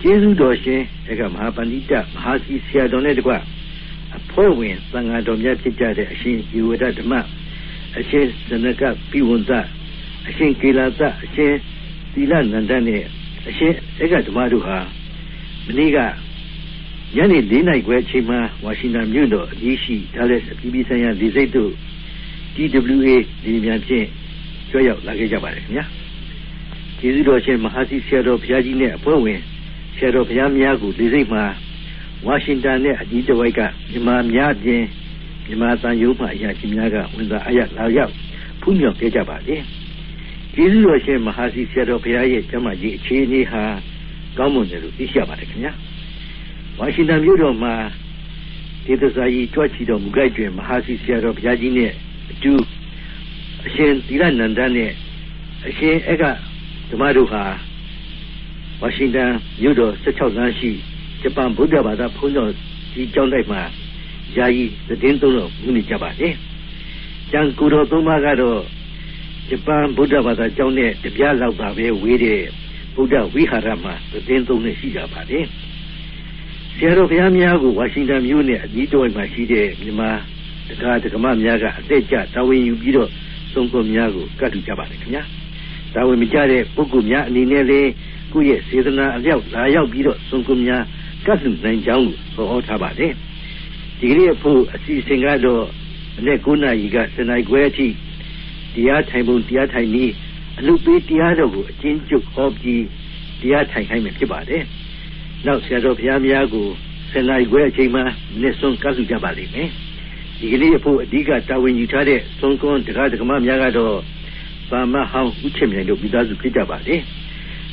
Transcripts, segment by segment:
ကျေးဇူးတော်ရှင်တက္ကမဟာပဏိတမဟာစီဆရာတော်နဲ့တကွအဖွဲ့ဝင်သံဃာတော်များဖြစ်ကြတဲ့အရှင်ဇီဝဒဓမ္မအရှင်ဇနကပိဝန္တအရှင်ကေလာသအရှင်သီလနန္ဒနဲ့အရှင်ဧကဓမ္မတို့ဟာမနေ့ကညနေ၄နာရီခွဲအချိန်မှာဝါရှင်တန်မြို့တော်အကြီးရှိဒါလက်အပြည်ပြည်ဆိုင်ရာလေဆိပ်တို့ TWA ဒီများဖြင့်ကြွရောက်လာခဲ့ကြပါတယ်ခင်ဗျာကျေးဇူးတော်ရှင်မဟာစီဆရာတော်ဘုရားကြီးနဲ့အဖွဲ့ဝင် ဆရာတော်ဘုရားများကိုလေဆိပ်မှာဝါရှင်တန်နဲ့အကြီးတဝိုက်ကမြန်မာများပြင်မြန်မာတန်ယုံမှအရာရှိများကဝန်သာအရလာရောက်ဖူးမြော်ခဲ့ကြပါလေကျေးဇူးတော်ရှင်မဟာစီဆရာတော်ဘုရားရဲ့ကျမ်းမာကြီးအခြေအနေဟာကောင်းမွန်တယ်လို့သိရှိရပါတယ်ခင်ဗျာဝါရှင်တန်မြို့တော်မှာဒေသစာကြီးကြွချီတော်မူကြတွင်မဟာစီဆရာတော်ဘုရားကြီးနဲ့အတူအရှင်သီလနန္ဒနဲ့အရှင်အကဓမ္မတို့ဟာ ဝါရှင်တန်မြို့တော်16လမ်းရှိဂျပန်ဗုဒ္ဓဘာသာဘုန်းတော်ကြီးကျောင်းတိုက်မှာယာယီသတင်းသုံးတော်မူနေကြပါတယ်။ကျန်ကိုတော်သုံးပါးကတော့ဂျပန်ဗုဒ္ဓဘာသာကျောင်းနဲ့တပြားလောက်ပါပဲဝေးတဲ့ဗုဒ္ဓဝိဟာရမှာသတင်းသုံးနေရှိကြပါတယ်။ဆရာတော်ဘုရားများကိုဝါရှင်တန်မြို့နဲ့အကြီးတော်မှာရှိတဲ့မြန်မာတက္ကသကမများကအသက်ကြတာဝန်ယူပြီးတော့သုံးခွန်များကိုကတ်ထူကြပါတယ်ခင်ဗျာ။တာဝန်မကျတဲ့ပုဂ္ဂိုလ်များအနေနဲ့လည်း ကိုယ့်ရဲ့စေတနာအလျောက်လာရောက်ပြီးတော့သုံးခွန်များကတ်ထူနိုင်ကြောင်းကိုဟောထားပါတယ်။ဒီကနေ့အဖို့အစီအစဉ်ကတော့အနေ့9နာရီကစနေခွဲအထိတရားထိုင်ပုံတရားထိုင်နည်းအလုပ်ပေးတရားတော်ကိုအချင်းချုပ်ဟောပြီးတရားထိုင်ခိုင်းမယ်ဖြစ်ပါတယ်။နောက်ဆရာတော်ဘုရားများကိုစနေခွဲအချိန်မှာလက်စွန်းကတ်ထူကြပါလိမ့်မယ်။ဒီကနေ့အဖို့အဓိကတာဝန်ယူထားတဲ့သုံးခွန်းတရားဓမ္မများကတော့ပါမဟောင်းဥချင်မြိုင်တို့မိသားစုဖြစ်ကြပါလေ။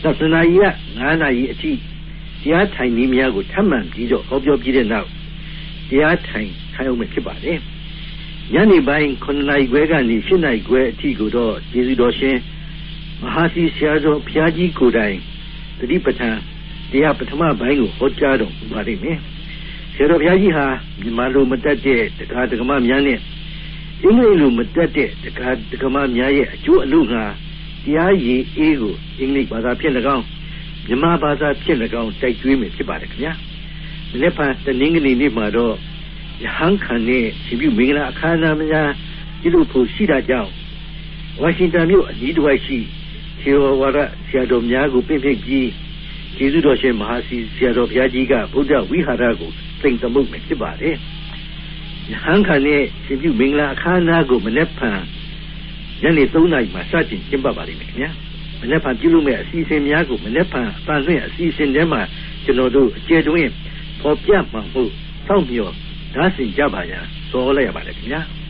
နောက်စနေရီက9နာရီအထိတရားထိုင်နည်းများကိုထပ်မံပြီးတော့ဟောပြောပြီးတဲ့နောက်တရားထိုင်ခိုင်းအောင်ဖြစ်ပါတယ်။ညနေပိုင်း9နာရီခွဲကနေ10နာရီခွဲအထိကိုတော့ကျေးဇူးတော်ရှင်မဟာစီဆရာတော်ဘုရားကြီးကိုယ်တိုင်တတိပဋ္ဌာန်တရားပထမပိုင်းကိုဟောကြားတော်မူပါလိမ့်မယ်။ဆရာတော်ဘုရားကြီးဟာမြန်မာလိုမတက်တဲ့တရားဓမ္မများနဲ့အင်္ဂလိပ်လိုမတက်တဲ့တရားဓမ္မများရဲ့အကျိုးအလို့ငါ တရားရည်အေးကိုအင်္ဂလိပ်ဘာသာဖြင့်၎င်းမြန်မာဘာသာဖြင့်၎င်းတိုက်ကျွေးမယ်ဖြစ်ပါတယ်ခင်ဗျာ။မနေ့ကတနင်္ဂနွေနေ့မှာတော့ယဟန်ခံနဲ့ရှင်ပြုမင်္ဂလာအခမ်းအနားများပြုလုပ်ဖို့ရှိတာကြောင့်ဝါရှင်တန်မြို့အနီးတစ်ဝိုက်ရှိခြေဝါရဆရာတော်များကိုပြင့်ပြင့်ပြီးကျေးဇူးတော်ရှင်မဟာစီဆရာတော်ဘုရားကြီးကဗုဒ္ဓဝိဟာရကိုသိမ့်သမုတ်မယ်ဖြစ်ပါတယ်။ယဟန်ခံနဲ့ရှင်ပြုမင်္ဂလာအခမ်းအနားကိုမနေ့က ညနေ3နာရီမှာစတင်ကျင်းပပါလိမ့်မယ်ခင်ဗျာ။မနေ့ကပြုလုပ်မယ့်အစီအစဉ်များကိုမနေ့ကအပန်းလွင့်အစီအစဉ်ထဲမှာကျွန်တော်တို့အကျေတွင်ပေါ်ပြမှာမှုစောင့်မျှော်ဓာတ်စင်ကြပါရန်စောလိုက်ရပါတယ်ခင်ဗျာ။